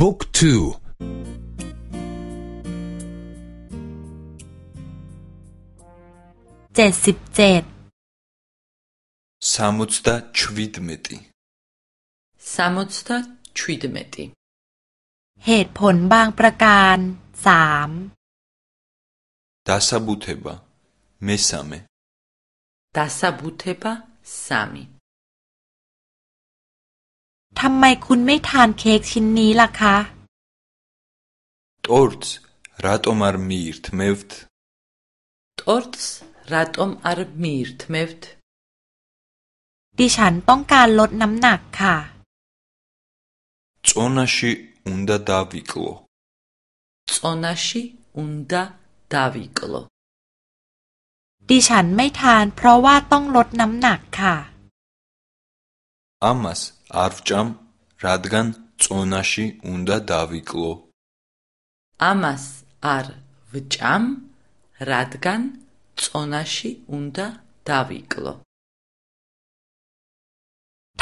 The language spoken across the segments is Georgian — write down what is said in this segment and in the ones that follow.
Book 2 เจ็ดสิบเจ็ด 67 67 เหตุผลบางประการสาม დასაბუთება მესამე დასაბუთება 3 ทำไมคุณไม่ทานเค้กชิ้นนี้ล่ะคะ ტორტს რატომ არ მიირთმევთ? ტორტს რატომ არ მიირთმევთ? ดิฉันต้องการลดน้ำหนักค่ะ წონაში უნდა დავიკლო. წონაში უნდა დავიკლო. ดิฉันไม่ทานเพราะว่าต้องลดน้ำหนักค่ะ ამას არ ვჭამ, რადგან წონაში უნდა დავიკლო. ამას არ ვჭამ, რადგან წონაში უნდა დავიკლო.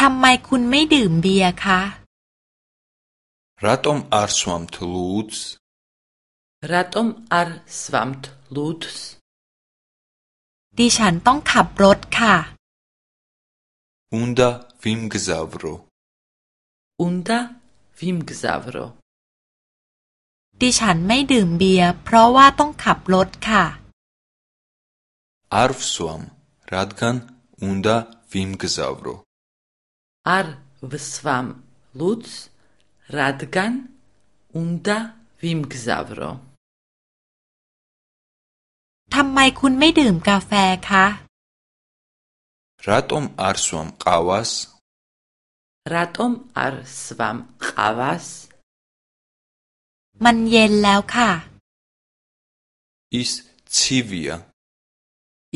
ทำไมคุณไม่ดื่มเบียร์คะ რატომ არ სვამთ ლუდს? რატომ არ swამთ ლუდს? ดิฉันต้องขับรถค่ะ Unda vimgzavro. Unda vimgzavro. ดิฉันไม่ดื่มเบียร์เพราะว่าต้องขับรถค่ะ Ar vsuam, radgan unda vimgzavro. Ar vsuam, lūdz, radgan unda vimgzavro. ทำไมคุณไม่ดื่มกาแฟคะ რატომ არ სვამ ყავას? რატომ არ swამ ყავას? มันเย็นแล้วค่ะ ის ცივია.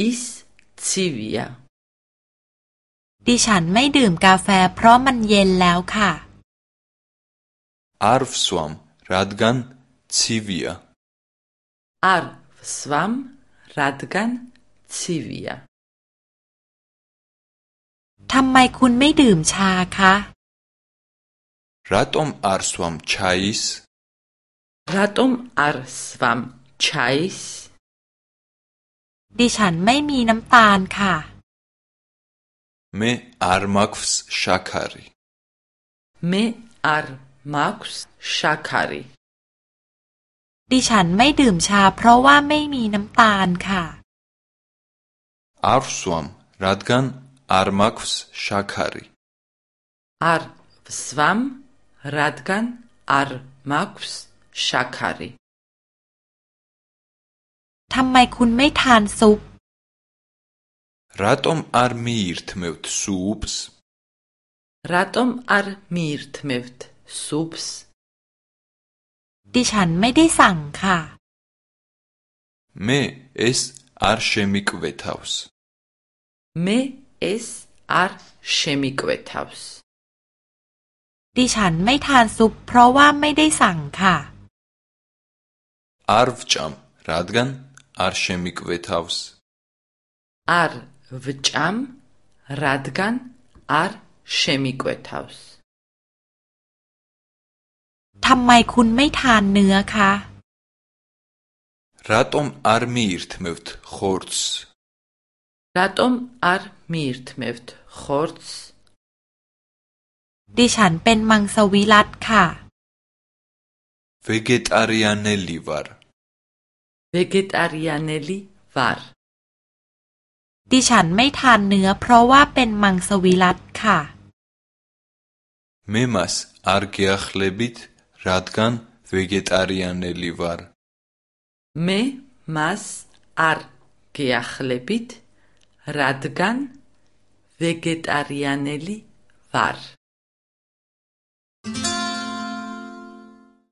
ის ცივია. ดิฉันไม่ดื่มกาแฟเพราะมันเย็นแล้วค่ะ არ ვსვამ, რადგან ცივია. არ ვსვამ, რადგან ცივია. ทำไมคุณไม่ดื่มชาคะรัตอมอารสวัมชัยส์รัตอมอารสวัมชัยส์ดิฉันไม่มีน้ำตาลค่ะเมอาร์มักส์ชาคารีเมอาร์มักส์ชาคารีดิฉันไม่ดื่มชาเพราะว่าไม่มีน้ำตาลค่ะอาร์สวัมรัดกัน არ მაქვს შაქარი. არ ვსვამ, რადგან არ მაქვს შაქარი. ทำไมคุณไม่ทานซุป რატომ არ მიირთმევთ სუპს? რატომ არ მიირთმევთ სუპს? ดิฉันไม่ได้สั่งค่ะ მე ეს არ შემიკვეთავს. მე ეს არ შემიკვეთავს. ดิฉันไม่ทานซุป เพราะว่าไม่ได้สั่งค่ะ არ ვჭამ, რადგან არ შემიკვეთავს. არ ვჭამ, რადგან არ შემიკვეთავს. ทำไมคุณไม่ทานเนื้อคะ რატომ არ მიირთმევთ ხორცს? რატომ არ მიირთმევთ ხორცს? ดิฉันเป็นมังสวิรัตค่ะ ვეგეტარიანელი ვარ. ვეგეტარიანელი ვარ. ดิฉันไม่ทานเนื้อ เพราะว่าเป็นมังสวิรัตค่ะ მე მას არ გეახლებით, რადგან ვეგეტარიანელი ვარ. მე მას არ გეახლებით, რადგან ვეგეტარიანელი ვარ.